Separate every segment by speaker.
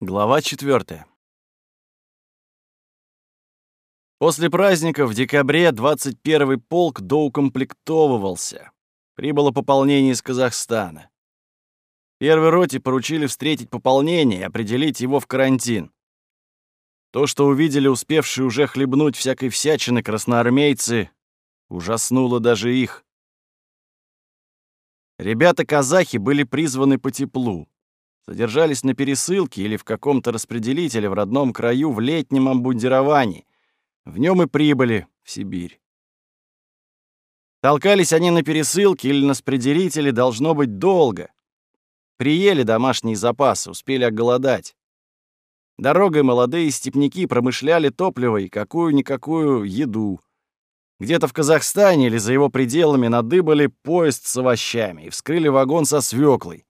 Speaker 1: Глава 4. После праздника в декабре 21-й полк доукомплектовывался. Прибыло пополнение из Казахстана. Первой роте поручили встретить пополнение и определить его в карантин. То, что увидели успевшие уже хлебнуть всякой всячины красноармейцы, ужаснуло даже их. Ребята-казахи были призваны по теплу содержались на пересылке или в каком-то распределителе в родном краю в летнем обмундировании. В нем и прибыли в Сибирь. Толкались они на пересылке или на распределителе, должно быть, долго. Приели домашние запасы, успели оголодать. Дорогой молодые степняки промышляли топливо и какую-никакую еду. Где-то в Казахстане или за его пределами надыбали поезд с овощами и вскрыли вагон со свеклой.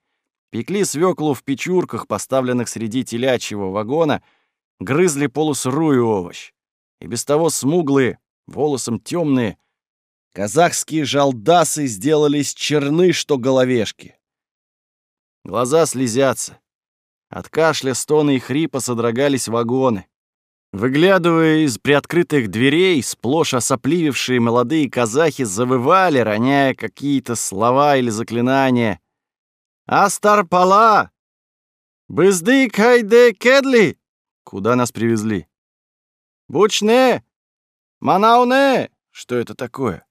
Speaker 1: Пекли свеклу в печурках, поставленных среди телячьего вагона, грызли полусырую овощ. И без того смуглые, волосом темные, казахские жалдасы сделались черны, что головешки. Глаза слезятся. От кашля, стона и хрипа содрогались вагоны. Выглядывая из приоткрытых дверей, сплошь осопливившие молодые казахи завывали, роняя какие-то слова или заклинания — «Астарпала! Бызды кайде кедли!» Куда нас привезли? «Бучне! Манауне!» Что это такое?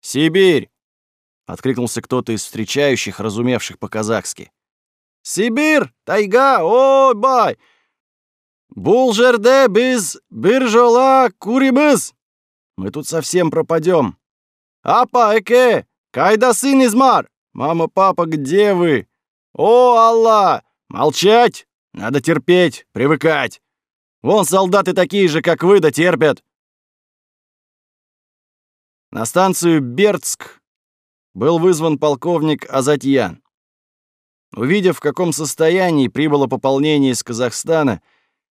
Speaker 1: «Сибирь!» — откликнулся кто-то из встречающих, разумевших по-казахски. «Сибирь! Тайга! Ой, бай! Бул жерде біз биржола курибыз! Мы тут совсем пропадем. Апа, эке! Кайда сын измар! Мама, папа, где вы? «О, Аллах! Молчать! Надо терпеть, привыкать! Вон солдаты такие же, как вы, да терпят!» На станцию Бердск был вызван полковник Азатьян. Увидев, в каком состоянии прибыло пополнение из Казахстана,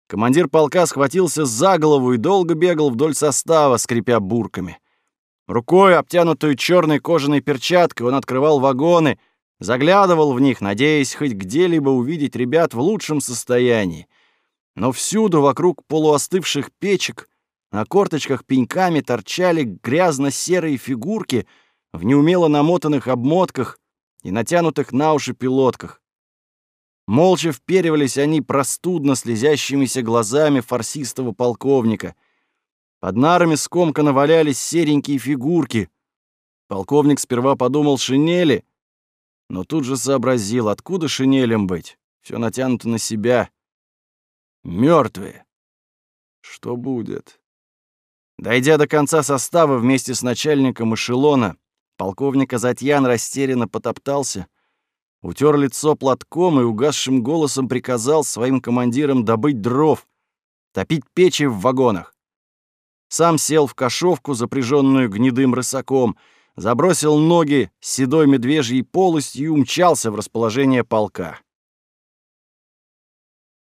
Speaker 1: командир полка схватился за голову и долго бегал вдоль состава, скрипя бурками. Рукой, обтянутую черной кожаной перчаткой, он открывал вагоны — Заглядывал в них, надеясь хоть где-либо увидеть ребят в лучшем состоянии. Но всюду вокруг полуостывших печек на корточках пеньками торчали грязно-серые фигурки в неумело намотанных обмотках и натянутых на уши пилотках. Молча вперивались они простудно слезящимися глазами фарсистого полковника. Под нарами скомканно валялись серенькие фигурки. Полковник сперва подумал шинели — но тут же сообразил, откуда шинелем быть. Все натянуто на себя. Мертвые. Что будет? Дойдя до конца состава вместе с начальником эшелона, полковник Азатьян растерянно потоптался, утер лицо платком и угасшим голосом приказал своим командирам добыть дров, топить печи в вагонах. Сам сел в кошовку, запряженную гнедым рысаком, забросил ноги седой медвежьей полостью и умчался в расположение полка.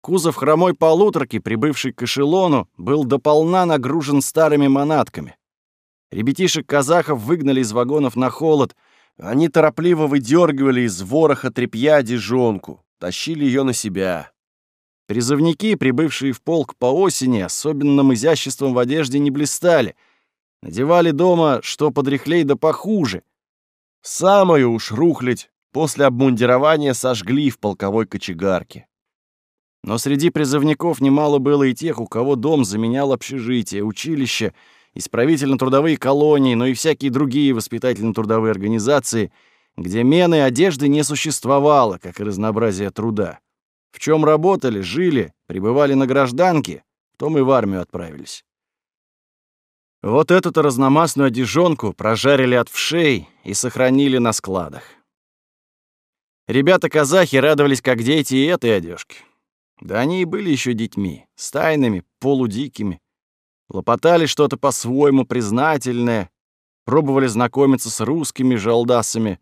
Speaker 1: Кузов хромой полуторки, прибывший к эшелону, был дополна нагружен старыми манатками. Ребятишек-казахов выгнали из вагонов на холод, они торопливо выдергивали из вороха тряпья дежонку, тащили ее на себя. Призывники, прибывшие в полк по осени, особенным изяществом в одежде не блистали — Надевали дома, что подряхлей да похуже. Самую уж рухлядь после обмундирования сожгли в полковой кочегарке. Но среди призывников немало было и тех, у кого дом заменял общежитие, училище, исправительно-трудовые колонии, но и всякие другие воспитательно-трудовые организации, где мены одежды не существовало, как и разнообразие труда. В чем работали, жили, пребывали на гражданке, в том и в армию отправились. Вот эту-то разномастную одежонку прожарили от вшей и сохранили на складах. Ребята-казахи радовались как дети и этой одежке. Да они и были еще детьми, стайными, полудикими. Лопотали что-то по-своему признательное, пробовали знакомиться с русскими жалдасами,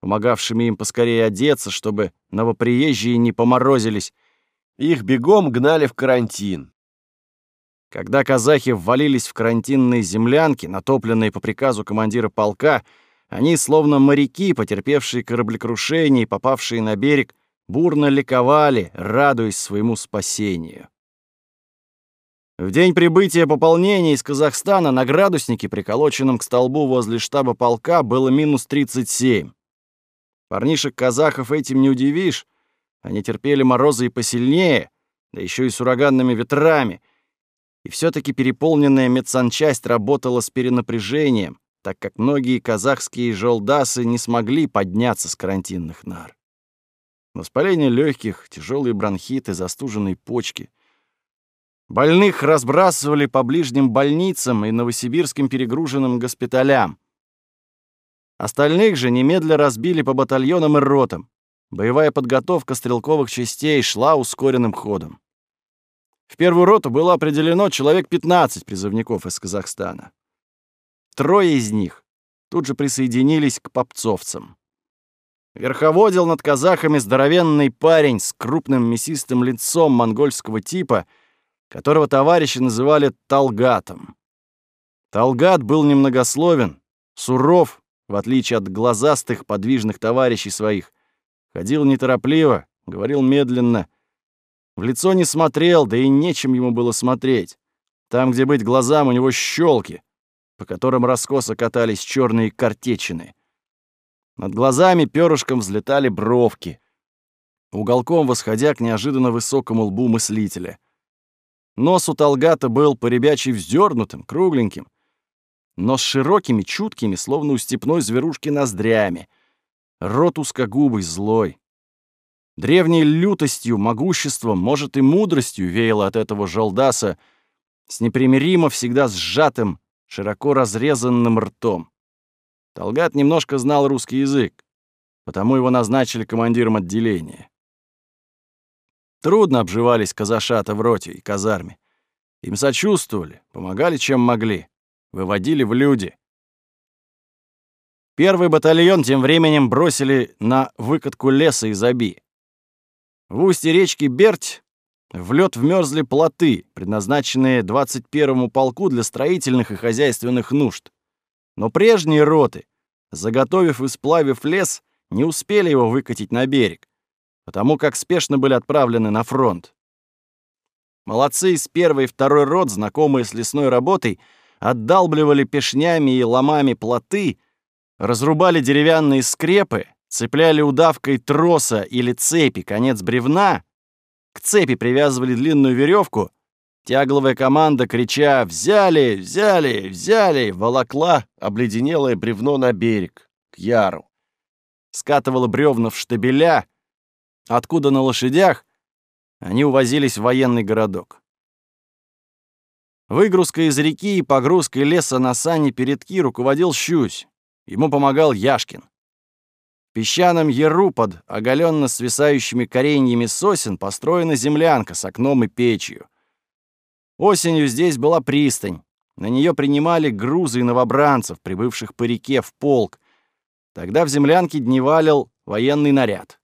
Speaker 1: помогавшими им поскорее одеться, чтобы новоприезжие не поморозились. Их бегом гнали в карантин. Когда казахи ввалились в карантинные землянки, натопленные по приказу командира полка, они, словно моряки, потерпевшие кораблекрушение и попавшие на берег, бурно ликовали, радуясь своему спасению. В день прибытия пополнения из Казахстана на градуснике, приколоченном к столбу возле штаба полка, было минус 37. Парнишек-казахов этим не удивишь. Они терпели морозы и посильнее, да еще и с ураганными ветрами. И все таки переполненная медсанчасть работала с перенапряжением, так как многие казахские жолдасы не смогли подняться с карантинных нар. Воспаление легких, тяжелые бронхиты, застуженные почки. Больных разбрасывали по ближним больницам и новосибирским перегруженным госпиталям. Остальных же немедля разбили по батальонам и ротам. Боевая подготовка стрелковых частей шла ускоренным ходом. В первую роту было определено человек 15 призывников из Казахстана. Трое из них тут же присоединились к попцовцам. Верховодил над казахами здоровенный парень с крупным мясистым лицом монгольского типа, которого товарищи называли Талгатом. Талгат был немногословен, суров, в отличие от глазастых подвижных товарищей своих. Ходил неторопливо, говорил медленно. В лицо не смотрел, да и нечем ему было смотреть. Там, где быть глазам, у него щелки, по которым раскосо катались черные картечины. Над глазами перышком взлетали бровки, уголком восходя к неожиданно высокому лбу мыслителя. Нос у Талгата был поребячий вздернутым, кругленьким, но с широкими, чуткими, словно у степной зверушки, ноздрями. Рот узкогубый, злой. Древней лютостью, могуществом, может, и мудростью веяло от этого жалдаса с непримиримо всегда сжатым, широко разрезанным ртом. Талгат немножко знал русский язык, потому его назначили командиром отделения. Трудно обживались казашата в роте и казарме. Им сочувствовали, помогали, чем могли, выводили в люди. Первый батальон тем временем бросили на выкатку леса из Аби. В устье речки Берть в лед вмерзли плоты, предназначенные 21-му полку для строительных и хозяйственных нужд. Но прежние роты, заготовив и сплавив лес, не успели его выкатить на берег, потому как спешно были отправлены на фронт. Молодцы из первой и второй рот, знакомые с лесной работой, отдалбливали пешнями и ломами плоты, разрубали деревянные скрепы, цепляли удавкой троса или цепи конец бревна, к цепи привязывали длинную веревку — Тягловая команда, крича «Взяли! Взяли! Взяли!» волокла обледенелое бревно на берег, к яру. Скатывала бревна в штабеля, откуда на лошадях они увозились в военный городок. Выгрузкой из реки и погрузкой леса на сани передки руководил Щусь. Ему помогал Яшкин. Песчаном яру под оголенно свисающими кореньями сосен построена землянка с окном и печью. Осенью здесь была пристань. На нее принимали грузы и новобранцев, прибывших по реке в полк. Тогда в землянке дневалил военный наряд.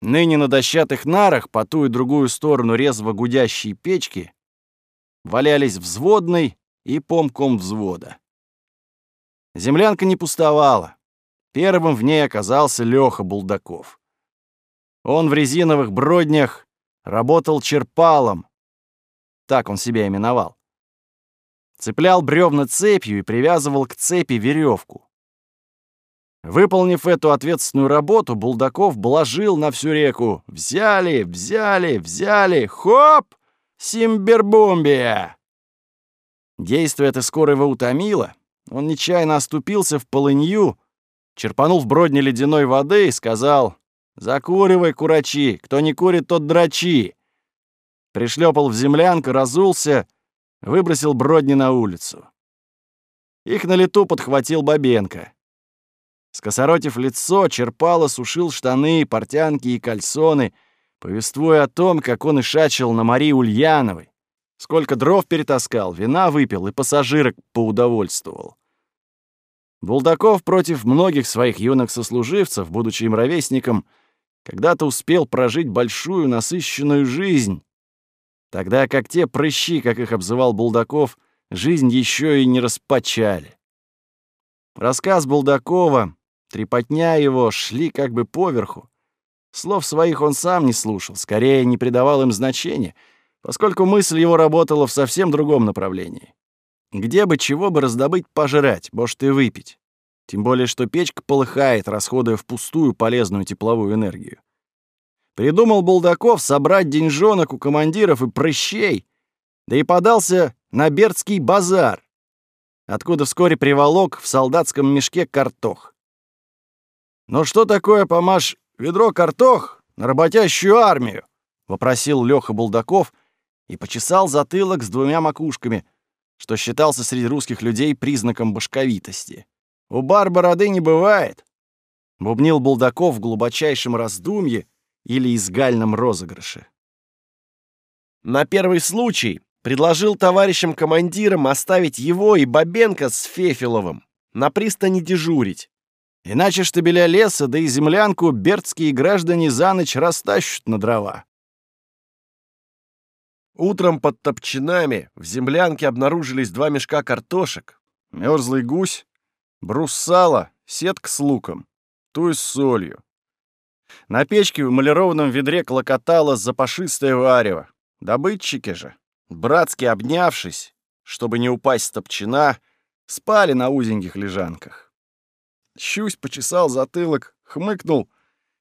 Speaker 1: Ныне на дощатых нарах, по ту и другую сторону резво гудящей печки, валялись взводный и помком взвода. Землянка не пустовала. Первым в ней оказался Лёха Булдаков. Он в резиновых броднях работал черпалом, так он себя именовал. Цеплял бревна цепью и привязывал к цепи веревку. Выполнив эту ответственную работу, Булдаков блажил на всю реку. «Взяли, взяли, взяли! Хоп! Симбербомбия!» Действие это скоро его утомило. Он нечаянно оступился в полынью, черпанул в бродне ледяной воды и сказал «Закуривай, курачи! Кто не курит, тот драчи!» пришлепал в землянку, разулся, выбросил бродни на улицу. Их на лету подхватил Бабенко. Скосоротив лицо, черпало сушил штаны, портянки и кальсоны, повествуя о том, как он ишачил на Марии Ульяновой, сколько дров перетаскал, вина выпил и пассажирок поудовольствовал. Булдаков против многих своих юных сослуживцев, будучи им ровесником, когда-то успел прожить большую насыщенную жизнь, Тогда как те прыщи, как их обзывал Булдаков, жизнь еще и не распачали. Рассказ Булдакова, трепотня его шли как бы поверху, Слов своих он сам не слушал, скорее не придавал им значения, поскольку мысль его работала в совсем другом направлении. Где бы чего бы раздобыть пожрать, может и выпить. Тем более, что печка полыхает, расходуя впустую полезную тепловую энергию. Придумал Булдаков собрать деньжонок у командиров и прыщей, да и подался на Бердский базар, откуда вскоре приволок в солдатском мешке картох. Но что такое, помашь, ведро картох на работящую армию?» — вопросил Лёха Булдаков и почесал затылок с двумя макушками, что считался среди русских людей признаком башковитости. «У бар бороды не бывает», — бубнил Булдаков в глубочайшем раздумье или изгальном розыгрыше. На первый случай предложил товарищам-командирам оставить его и Бабенко с Фефиловым на пристани дежурить, Иначе штабеля леса, да и землянку бердские граждане за ночь растащут на дрова. Утром под топчинами в землянке обнаружились два мешка картошек, мерзлый гусь, брус сала, сетка с луком, ту и с солью. На печке в эмалированном ведре клокотало запашистое варево. Добытчики же, братски обнявшись, чтобы не упасть с топчина, спали на узеньких лежанках. Щусь почесал затылок, хмыкнул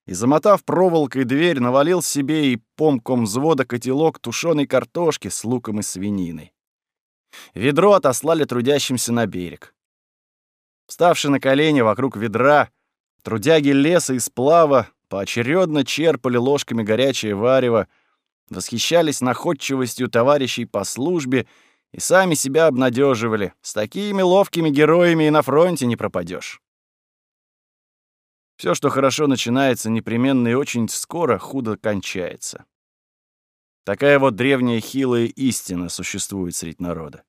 Speaker 1: и, замотав проволокой дверь, навалил себе и помком взвода котелок тушеной картошки с луком и свининой. Ведро отослали трудящимся на берег. Вставши на колени вокруг ведра, трудяги леса и сплава поочередно черпали ложками горячее варево, восхищались находчивостью товарищей по службе и сами себя обнадеживали. С такими ловкими героями и на фронте не пропадешь. Все, что хорошо начинается, непременно и очень скоро худо кончается. Такая вот древняя хилая истина существует среди народа.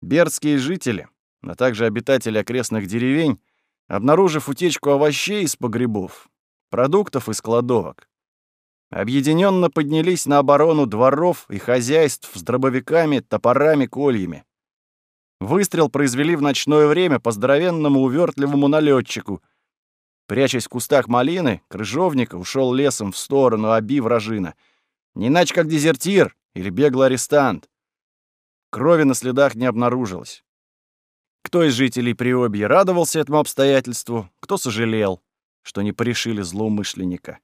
Speaker 1: Бердские жители, а также обитатели окрестных деревень, обнаружив утечку овощей из погребов, продуктов из кладовок, объединенно поднялись на оборону дворов и хозяйств с дробовиками, топорами, кольями. Выстрел произвели в ночное время по здоровенному увертливому налетчику — Прячась в кустах малины, крыжовник ушел лесом в сторону оби вражина. Не иначе как дезертир или беглый арестант. Крови на следах не обнаружилось. Кто из жителей Приобья радовался этому обстоятельству, кто сожалел, что не порешили злоумышленника.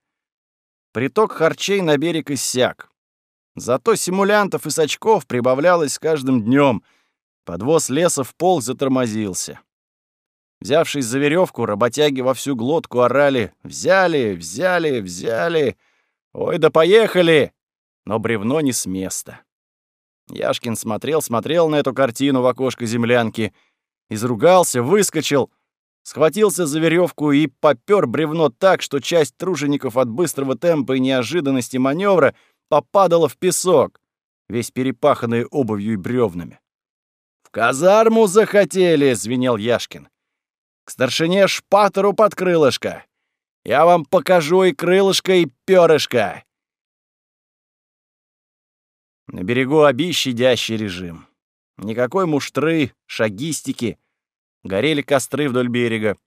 Speaker 1: Приток харчей на берег иссяк. Зато симулянтов и сачков прибавлялось с каждым днем. Подвоз леса в полк затормозился. Взявшись за веревку, работяги во всю глотку орали «Взяли! Взяли! Взяли! Ой, да поехали!» Но бревно не с места. Яшкин смотрел-смотрел на эту картину в окошко землянки, изругался, выскочил, схватился за веревку и попёр бревно так, что часть тружеников от быстрого темпа и неожиданности маневра попадала в песок, весь перепаханный обувью и бревнами. «В казарму захотели!» — звенел Яшкин. Старшине шпатору под крылышко. Я вам покажу и крылышко, и перышко. На берегу Оби щадящий режим. Никакой муштры, шагистики. Горели костры вдоль берега.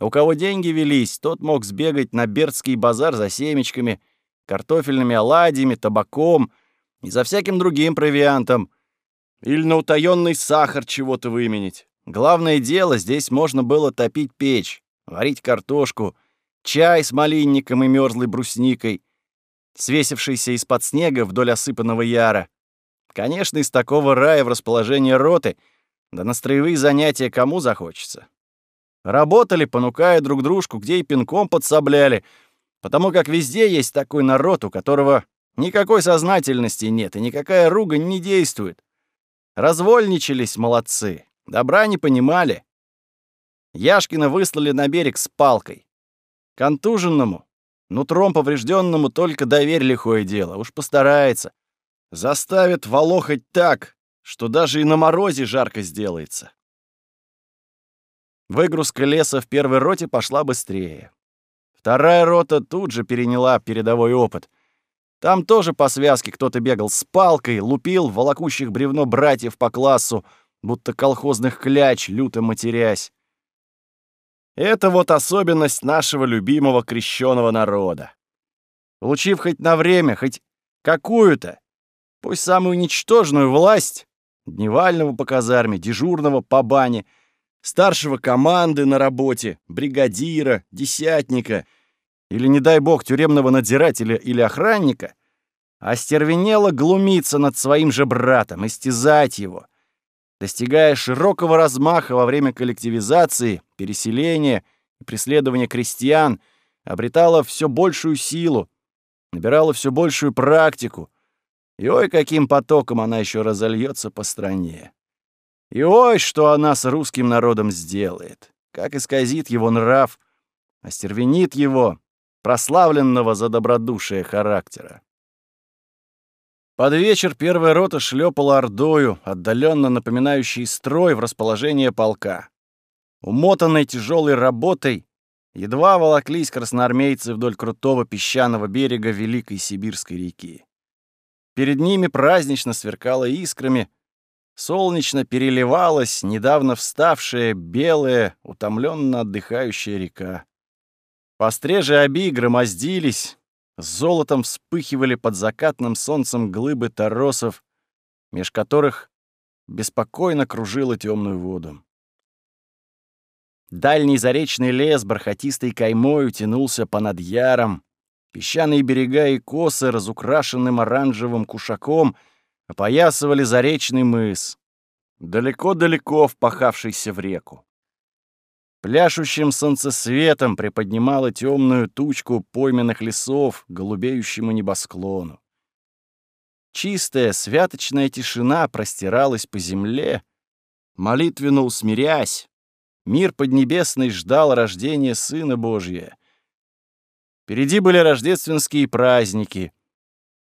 Speaker 1: У кого деньги велись, тот мог сбегать на Бердский базар за семечками, картофельными оладьями, табаком и за всяким другим провиантом. Или на утаённый сахар чего-то выменить. Главное дело, здесь можно было топить печь, варить картошку, чай с малинником и мёрзлой брусникой, свесившийся из-под снега вдоль осыпанного яра. Конечно, из такого рая в расположении роты, да на строевые занятия кому захочется. Работали, понукая друг дружку, где и пинком подсобляли, потому как везде есть такой народ, у которого никакой сознательности нет и никакая ругань не действует. Развольничались молодцы. Добра не понимали. Яшкина выслали на берег с палкой. Контуженному, нутром поврежденному только доверь лихое дело, уж постарается. Заставит волохать так, что даже и на морозе жарко сделается. Выгрузка леса в первой роте пошла быстрее. Вторая рота тут же переняла передовой опыт. Там тоже по связке кто-то бегал с палкой, лупил волокущих бревно братьев по классу, будто колхозных кляч, люто матерясь. Это вот особенность нашего любимого крещенного народа. Получив хоть на время, хоть какую-то, пусть самую ничтожную власть, дневального по казарме, дежурного по бане, старшего команды на работе, бригадира, десятника или, не дай бог, тюремного надзирателя или охранника, остервенело глумиться над своим же братом, истязать его, достигая широкого размаха во время коллективизации, переселения и преследования крестьян, обретала все большую силу, набирала все большую практику, и ой, каким потоком она еще разольется по стране. И ой, что она с русским народом сделает, как исказит его нрав, остервенит его, прославленного за добродушие характера. Под вечер первая рота шлепала ордою, отдаленно напоминающей строй в расположение полка. Умотанной тяжелой работой, едва волоклись красноармейцы вдоль крутого песчаного берега Великой Сибирской реки. Перед ними празднично сверкала искрами, солнечно переливалась недавно вставшая белая, утомленно отдыхающая река. Пострежи оби громоздились, золотом вспыхивали под закатным солнцем глыбы торосов, меж которых беспокойно кружила темную воду. Дальний заречный лес бархатистой каймой тянулся по над яром, песчаные берега и косы, разукрашенным оранжевым кушаком, опоясывали заречный мыс, далеко-далеко впахавшийся в реку. Пляшущим солнцесветом приподнимала темную тучку пойменных лесов к голубеющему небосклону. Чистая, святочная тишина простиралась по земле, молитвенно усмирясь. Мир поднебесный ждал рождения Сына Божия. Впереди были рождественские праздники,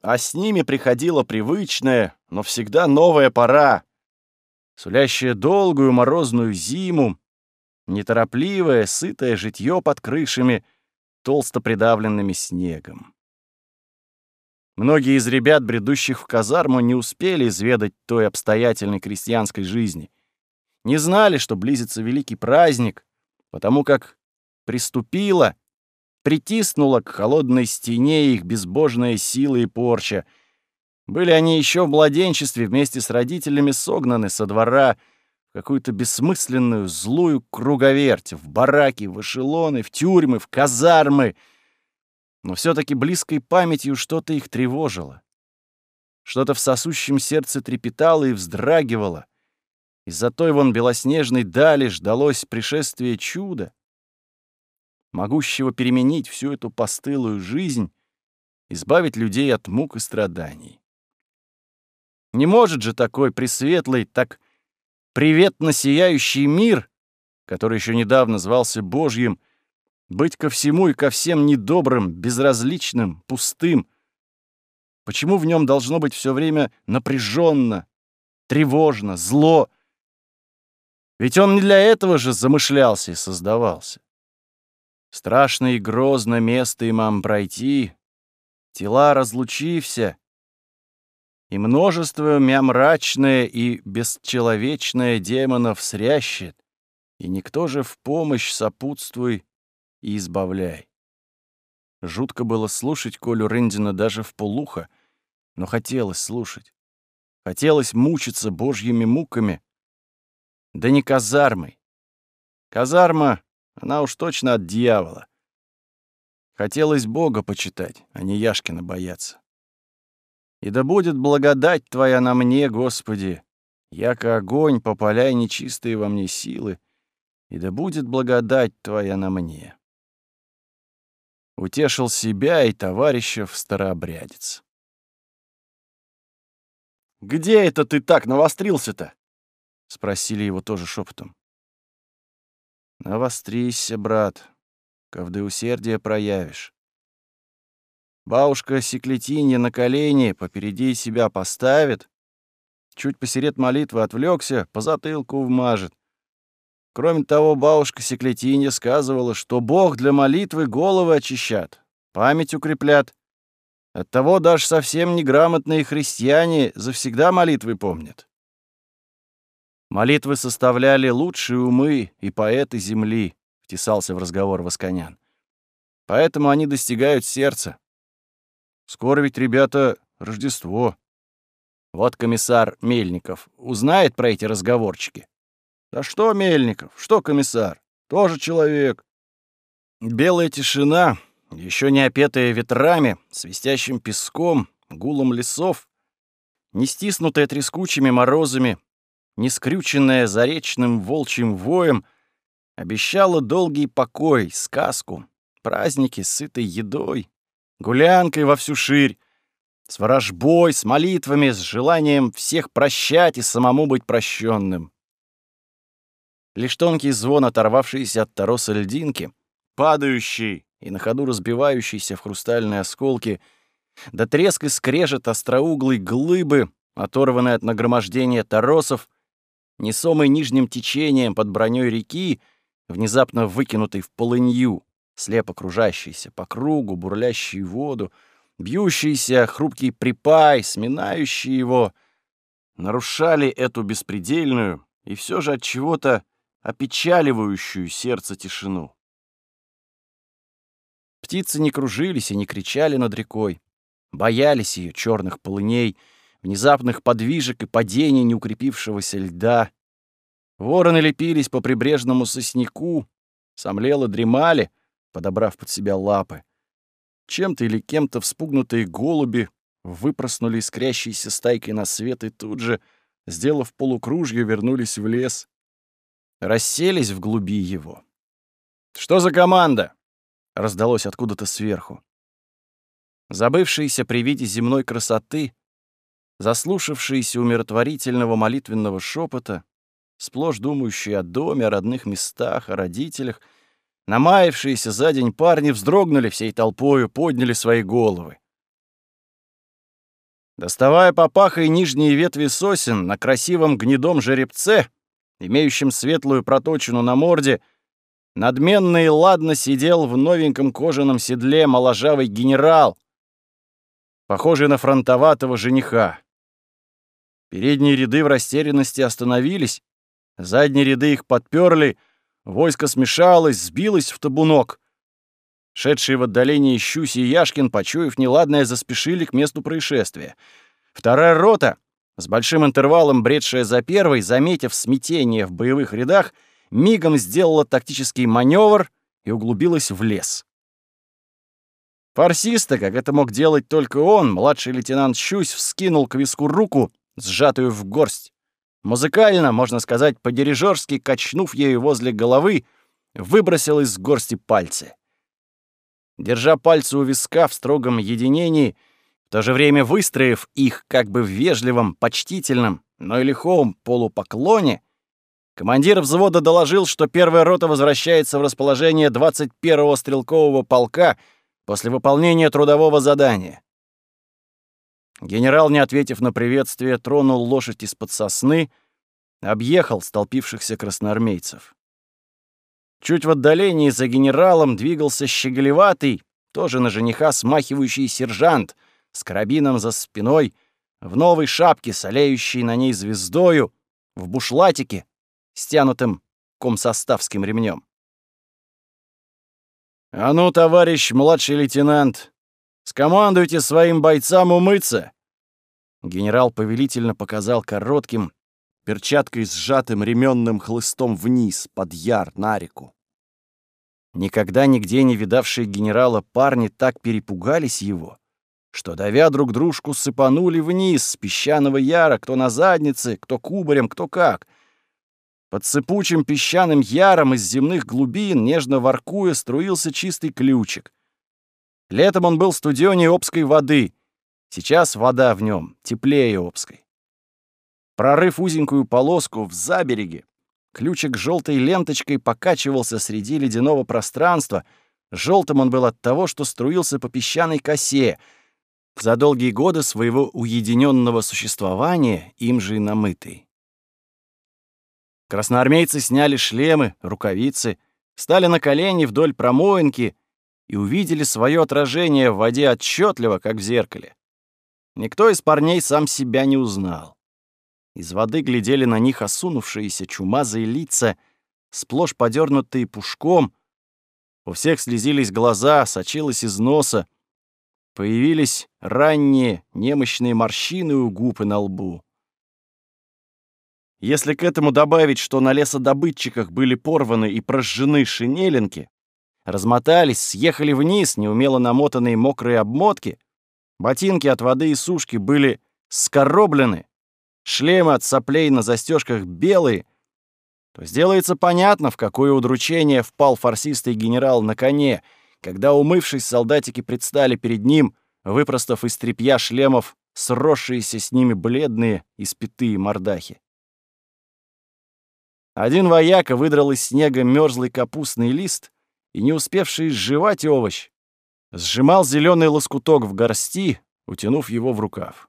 Speaker 1: а с ними приходила привычная, но всегда новая пора, сулящая долгую морозную зиму, неторопливое, сытое житье под крышами, толсто придавленными снегом. Многие из ребят, бредущих в казарму, не успели изведать той обстоятельной крестьянской жизни. Не знали, что близится великий праздник, потому как приступила, притиснула к холодной стене их безбожная сила и порча. Были они еще в младенчестве вместе с родителями согнаны со двора, какую-то бессмысленную, злую круговерть, в бараки, в эшелоны, в тюрьмы, в казармы. Но все таки близкой памятью что-то их тревожило. Что-то в сосущем сердце трепетало и вздрагивало. Из-за той вон белоснежной дали ждалось пришествие чуда, могущего переменить всю эту постылую жизнь, избавить людей от мук и страданий. Не может же такой пресветлый, так приветно сияющий мир, который еще недавно звался Божьим, быть ко всему и ко всем недобрым, безразличным, пустым. Почему в нем должно быть все время напряженно, тревожно, зло? Ведь он не для этого же замышлялся и создавался. Страшно и грозно место имам пройти, тела разлучився, и множество мямрачное и бесчеловечное демонов срящет, и никто же в помощь сопутствуй и избавляй. Жутко было слушать Колю Рындина даже в полухо, но хотелось слушать. Хотелось мучиться божьими муками. Да не казармой. Казарма, она уж точно от дьявола. Хотелось Бога почитать, а не Яшкина бояться. И да будет благодать Твоя на мне, Господи, яко огонь, попаляй нечистые во мне силы, и да будет благодать Твоя на мне. Утешил себя и товарища в старообрядец. «Где это ты так навострился-то?» — спросили его тоже шепотом. «Навострися, брат, ковды усердия проявишь. Бабушка Секлетинья на колени попереди себя поставит, чуть посеред молитвы отвлекся, по затылку вмажет. Кроме того, бабушка Секлетинья сказывала, что Бог для молитвы головы очищат, память укреплят. Оттого даже совсем неграмотные христиане завсегда молитвы помнят. Молитвы составляли лучшие умы и поэты земли, втесался в разговор Восконян. Поэтому они достигают сердца. Скоро ведь, ребята, Рождество. Вот комиссар Мельников узнает про эти разговорчики. Да что Мельников, что комиссар? Тоже человек. Белая тишина, еще не опетая ветрами, свистящим песком, гулом лесов, не стиснутая трескучими морозами, не скрюченная заречным волчьим воем, обещала долгий покой, сказку, праздники с сытой едой, гулянкой во всю ширь, с ворожбой, с молитвами, с желанием всех прощать и самому быть прощенным. Лишь тонкий звон, оторвавшийся от тороса льдинки, падающий и на ходу разбивающийся в хрустальные осколки, да треск и скрежет остроуглой глыбы, оторванной от нагромождения торосов, несомый нижним течением под броней реки, внезапно выкинутой в полынью, слепо кружащийся по кругу, бурлящий воду, бьющийся хрупкий припай, сминающий его, нарушали эту беспредельную и все же от чего-то опечаливающую сердце тишину. Птицы не кружились и не кричали над рекой, боялись ее черных полыней, внезапных подвижек и падений неукрепившегося льда. Вороны лепились по прибрежному сосняку, сомлело дремали, подобрав под себя лапы. Чем-то или кем-то вспугнутые голуби выпроснули искрящейся стайкой на свет и тут же, сделав полукружье, вернулись в лес. Расселись в глуби его. «Что за команда?» — раздалось откуда-то сверху. Забывшиеся при виде земной красоты, заслушавшиеся умиротворительного молитвенного шепота, сплошь думающие о доме, о родных местах, о родителях — Намаявшиеся за день парни вздрогнули всей толпою, подняли свои головы. Доставая попахой нижние ветви сосен на красивом гнедом жеребце, имеющем светлую проточину на морде, надменно и ладно сидел в новеньком кожаном седле моложавый генерал, похожий на фронтоватого жениха. Передние ряды в растерянности остановились, задние ряды их подперли — Войско смешалось, сбилось в табунок. Шедшие в отдалении Щуси и Яшкин, почуяв неладное, заспешили к месту происшествия. Вторая рота, с большим интервалом бредшая за первой, заметив смятение в боевых рядах, мигом сделала тактический маневр и углубилась в лес. Фарсиста, как это мог делать только он, младший лейтенант Щусь вскинул к виску руку, сжатую в горсть. Музыкально, можно сказать, по-дирижерски, качнув ею возле головы, выбросил из горсти пальцы. Держа пальцы у виска в строгом единении, в то же время выстроив их как бы в вежливом, почтительном, но и лихом полупоклоне, командир взвода доложил, что первая рота возвращается в расположение 21-го стрелкового полка после выполнения трудового задания. Генерал, не ответив на приветствие, тронул лошадь из-под сосны, объехал столпившихся красноармейцев. Чуть в отдалении за генералом двигался щеголеватый, тоже на жениха смахивающий сержант, с карабином за спиной, в новой шапке, солеющей на ней звездою, в бушлатике, стянутым комсоставским ремнем. «А ну, товарищ младший лейтенант, Скомандуйте своим бойцам умыться!» Генерал повелительно показал коротким, перчаткой сжатым ременным хлыстом вниз, под яр, на реку. Никогда нигде не видавшие генерала парни так перепугались его, что, давя друг дружку, сыпанули вниз с песчаного яра, кто на заднице, кто кубарем, кто как. Под сыпучим песчаным яром из земных глубин, нежно воркуя, струился чистый ключик — Летом он был студионе Обской воды. Сейчас вода в нем теплее Обской. Прорыв узенькую полоску в забереге, ключик желтой ленточкой покачивался среди ледяного пространства. Желтым он был от того, что струился по песчаной косе, за долгие годы своего уединенного существования им же и намытый. Красноармейцы сняли шлемы, рукавицы, встали на колени вдоль промоинки и увидели свое отражение в воде отчетливо, как в зеркале. Никто из парней сам себя не узнал. Из воды глядели на них осунувшиеся чумазые лица сплошь подернутые пушком. У всех слезились глаза, сочилось из носа. Появились ранние немощные морщины у губ и на лбу. Если к этому добавить, что на лесодобытчиках были порваны и прожжены шинелинки, размотались, съехали вниз неумело намотанные мокрые обмотки, ботинки от воды и сушки были скороблены, шлемы от соплей на застежках белые, то сделается понятно, в какое удручение впал фарсистый генерал на коне, когда, умывшись, солдатики предстали перед ним, выпростав из тряпья шлемов сросшиеся с ними бледные и спитые мордахи. Один вояка выдрал из снега мерзлый капустный лист и, не успевший сживать овощ, сжимал зеленый лоскуток в горсти, утянув его в рукав.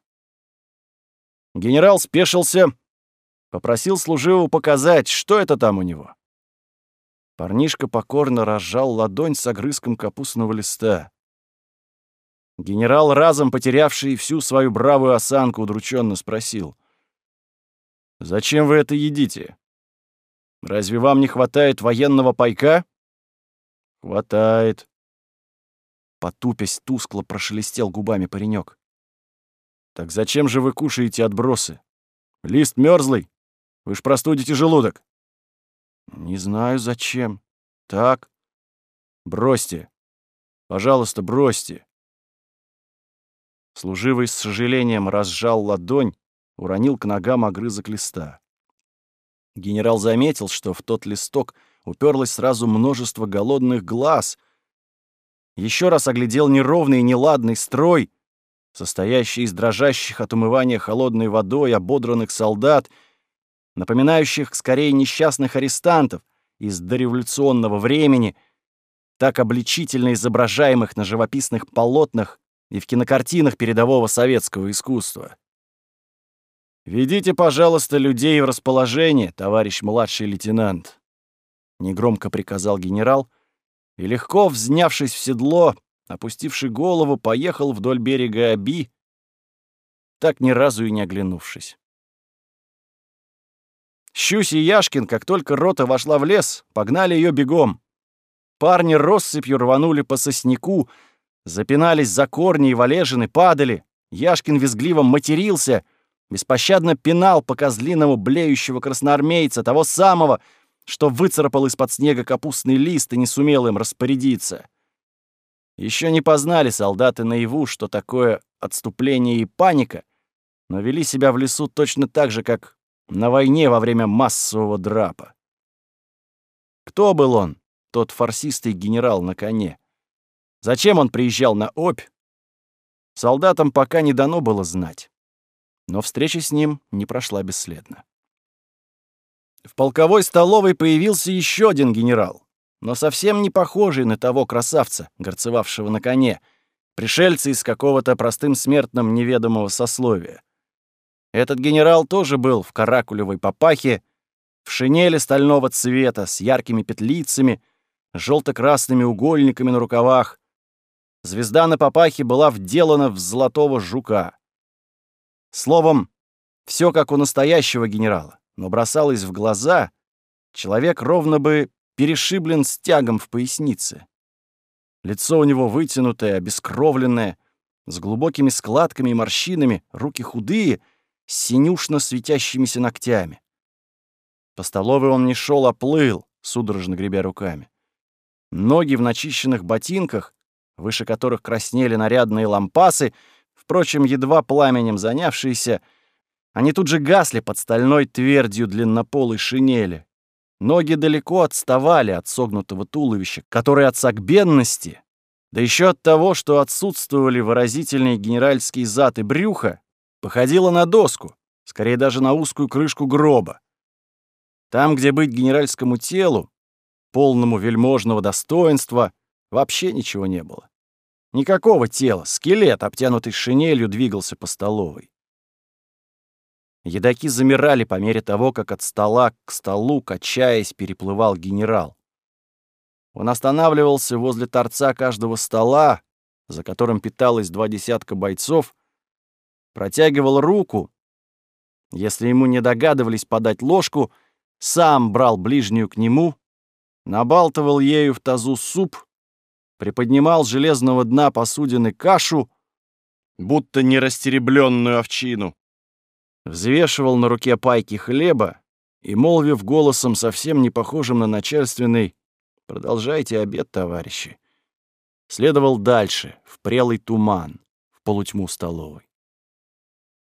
Speaker 1: Генерал спешился, попросил служивого показать, что это там у него. Парнишка покорно разжал ладонь с огрызком капустного листа. Генерал, разом потерявший всю свою бравую осанку, удрученно спросил. «Зачем вы это едите? Разве вам не хватает военного пайка?» «Хватает». Потупясь, тускло прошелестел губами паренек. «Так зачем же вы кушаете отбросы? Лист мерзлый. Вы ж простудите желудок». «Не знаю, зачем. Так. Бросьте. Пожалуйста, бросьте». Служивый с сожалением разжал ладонь, уронил к ногам огрызок листа. Генерал заметил, что в тот листок уперлось сразу множество голодных глаз. Еще раз оглядел неровный и неладный строй, состоящий из дрожащих от умывания холодной водой ободранных солдат, напоминающих скорее несчастных арестантов из дореволюционного времени, так обличительно изображаемых на живописных полотнах и в кинокартинах передового советского искусства. «Ведите, пожалуйста, людей в расположение, товарищ младший лейтенант», — негромко приказал генерал, и легко, взнявшись в седло, опустивший голову, поехал вдоль берега Аби, так ни разу и не оглянувшись. Щусь и Яшкин, как только рота вошла в лес, погнали ее бегом. Парни россыпью рванули по сосняку, запинались за корни и валежины, падали. Яшкин визгливо матерился — беспощадно пинал по козлиному блеющего красноармейца, того самого, что выцарапал из-под снега капустный лист и не сумел им распорядиться. Еще не познали солдаты наяву, что такое отступление и паника, но вели себя в лесу точно так же, как на войне во время массового драпа. Кто был он, тот фарсистый генерал на коне? Зачем он приезжал на Обь? Солдатам пока не дано было знать но встреча с ним не прошла бесследно. В полковой столовой появился еще один генерал, но совсем не похожий на того красавца, горцевавшего на коне, пришельца из какого-то простым смертным неведомого сословия. Этот генерал тоже был в каракулевой папахе, в шинели стального цвета с яркими петлицами, желто-красными угольниками на рукавах. Звезда на папахе была вделана в золотого жука. Словом, все как у настоящего генерала, но бросалось в глаза, человек ровно бы перешиблен стягом в пояснице. Лицо у него вытянутое, обескровленное, с глубокими складками и морщинами, руки худые, с синюшно светящимися ногтями. По столовой он не шел, а плыл, судорожно гребя руками. Ноги в начищенных ботинках, выше которых краснели нарядные лампасы, Впрочем, едва пламенем занявшиеся, они тут же гасли под стальной твердью длиннополой шинели. Ноги далеко отставали от согнутого туловища, которое от согбенности, да еще от того, что отсутствовали выразительные генеральские зад и брюхо, походило на доску, скорее даже на узкую крышку гроба. Там, где быть генеральскому телу, полному вельможного достоинства, вообще ничего не было. Никакого тела, скелет, обтянутый шинелью, двигался по столовой. Едаки замирали по мере того, как от стола к столу, качаясь, переплывал генерал. Он останавливался возле торца каждого стола, за которым питалось два десятка бойцов, протягивал руку. Если ему не догадывались подать ложку, сам брал ближнюю к нему, набалтывал ею в тазу суп, приподнимал с железного дна посудины кашу, будто нерастеребленную овчину, взвешивал на руке пайки хлеба и, молвив голосом совсем не похожим на начальственный «Продолжайте обед, товарищи», следовал дальше, в прелый туман, в полутьму столовой.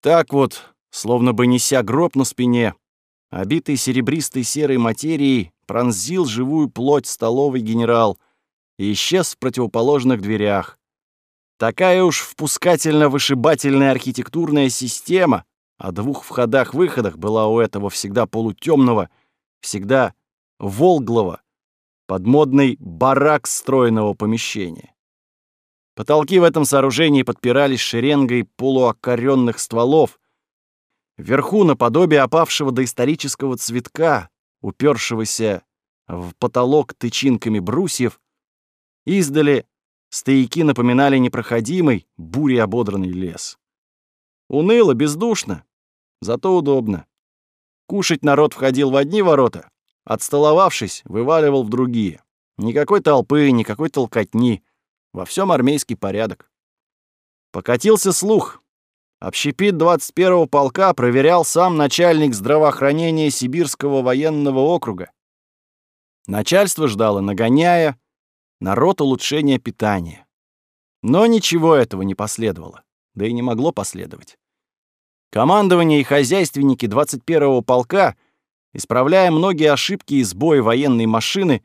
Speaker 1: Так вот, словно бы неся гроб на спине, обитый серебристой серой материей, пронзил живую плоть столовый генерал и исчез в противоположных дверях. Такая уж впускательно-вышибательная архитектурная система о двух входах-выходах была у этого всегда полутемного, всегда волглого, подмодный барак стройного помещения. Потолки в этом сооружении подпирались шеренгой полуокоренных стволов. Вверху, наподобие опавшего доисторического цветка, упершегося в потолок тычинками брусьев, издали стояки напоминали непроходимый, бурей ободранный лес. Уныло, бездушно, зато удобно. Кушать народ входил в одни ворота, отстоловавшись, вываливал в другие. Никакой толпы, никакой толкотни — во всем армейский порядок. Покатился слух. Общепит 21-го полка проверял сам начальник здравоохранения Сибирского военного округа. Начальство ждало, нагоняя, народ улучшения питания. Но ничего этого не последовало, да и не могло последовать. Командование и хозяйственники 21-го полка, исправляя многие ошибки и сбои военной машины,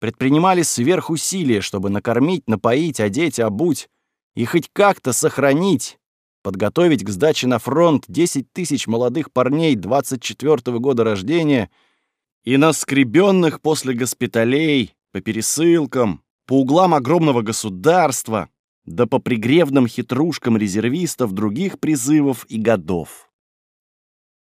Speaker 1: предпринимали сверхусилия, чтобы накормить, напоить, одеть, обуть и хоть как-то сохранить, подготовить к сдаче на фронт 10 тысяч молодых парней 24 -го года рождения и наскребенных после госпиталей, по пересылкам, по углам огромного государства, да по пригревным хитрушкам резервистов других призывов и годов.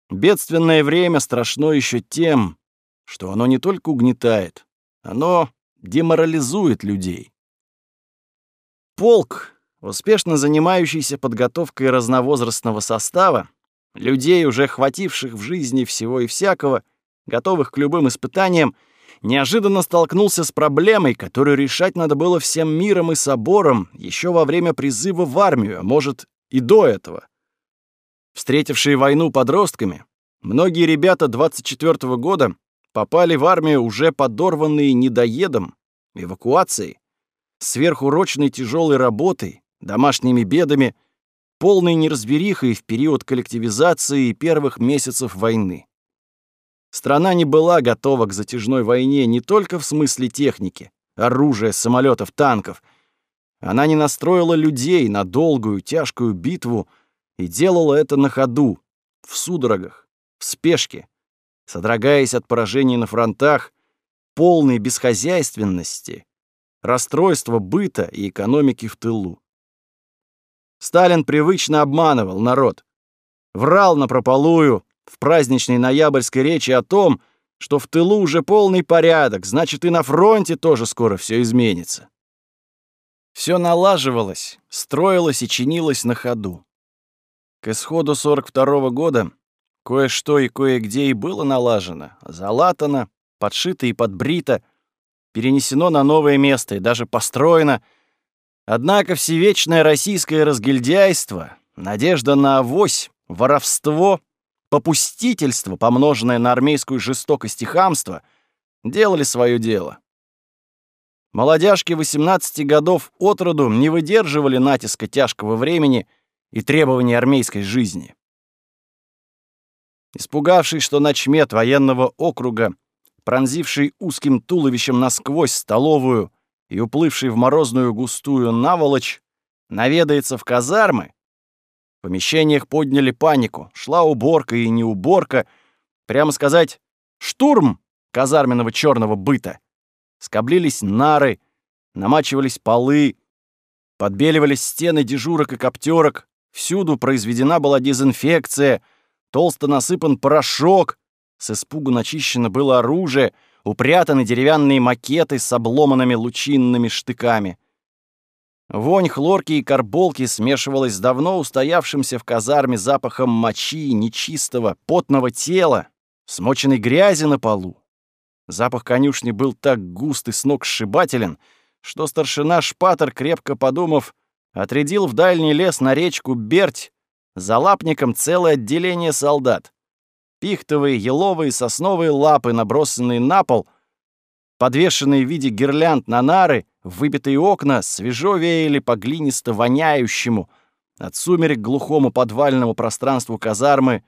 Speaker 1: Бедственное время страшно еще тем, что оно не только угнетает, оно деморализует людей. Полк, успешно занимающийся подготовкой разновозрастного состава, людей, уже хвативших в жизни всего и всякого, готовых к любым испытаниям, неожиданно столкнулся с проблемой, которую решать надо было всем миром и собором еще во время призыва в армию, а может и до этого. Встретившие войну подростками, многие ребята 24 -го года попали в армию уже подорванные недоедом, эвакуацией, сверхурочной тяжелой работой, домашними бедами, полной неразберихой в период коллективизации и первых месяцев войны. Страна не была готова к затяжной войне не только в смысле техники, оружия, самолетов, танков. Она не настроила людей на долгую, тяжкую битву и делала это на ходу, в судорогах, в спешке, содрогаясь от поражений на фронтах, полной бесхозяйственности, расстройства быта и экономики в тылу. Сталин привычно обманывал народ, врал напропалую в праздничной ноябрьской речи о том, что в тылу уже полный порядок, значит и на фронте тоже скоро все изменится. Все налаживалось, строилось и чинилось на ходу. К исходу 42 -го года Кое-что и кое-где и было налажено, залатано, подшито и подбрито, перенесено на новое место и даже построено. Однако всевечное российское разгильдяйство, надежда на авось, воровство, попустительство, помноженное на армейскую жестокость и хамство, делали свое дело. Молодяжки 18 годов от роду не выдерживали натиска тяжкого времени и требований армейской жизни. Испугавшись, что начмет военного округа, пронзивший узким туловищем насквозь столовую и уплывший в морозную густую наволочь, наведается в казармы, в помещениях подняли панику, шла уборка и не уборка, прямо сказать, штурм казарменного черного быта. Скоблились нары, намачивались полы, подбеливались стены дежурок и коптерок, всюду произведена была дезинфекция — толсто насыпан порошок, с испугу начищено было оружие, упрятаны деревянные макеты с обломанными лучинными штыками. Вонь хлорки и карболки смешивалась с давно устоявшимся в казарме запахом мочи, нечистого, потного тела, смоченной грязи на полу. Запах конюшни был так густ и сногсшибателен, что старшина Шпатер, крепко подумав, отрядил в дальний лес на речку Берть за лапником целое отделение солдат. Пихтовые, еловые, сосновые лапы, набросанные на пол, подвешенные в виде гирлянд на нары, выбитые окна, свежо веяли по глинисто воняющему, от сумерек глухому подвальному пространству казармы,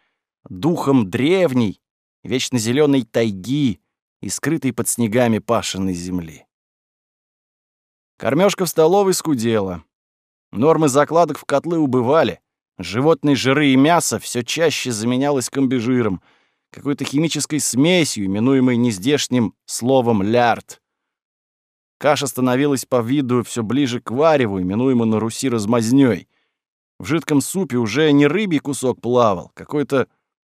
Speaker 1: духом древней, вечно зеленой тайги и скрытой под снегами пашенной земли. Кормежка в столовой скудела. Нормы закладок в котлы убывали. Животные жиры и мясо все чаще заменялось комбижиром, какой-то химической смесью, именуемой нездешним словом «лярд». Каша становилась по виду все ближе к вареву, именуемому на Руси размазнёй. В жидком супе уже не рыбий кусок плавал, какой-то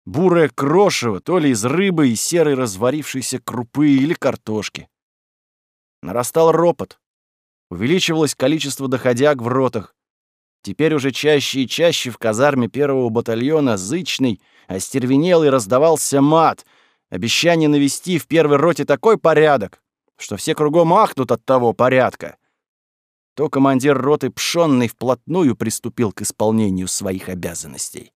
Speaker 1: бурое крошево, то ли из рыбы и серой разварившейся крупы или картошки. Нарастал ропот. Увеличивалось количество доходяг в ротах. Теперь уже чаще и чаще в казарме первого батальона зычный, остервенелый раздавался мат, обещание навести в первой роте такой порядок, что все кругом ахнут от того порядка. То командир роты Пшённый вплотную приступил к исполнению своих обязанностей.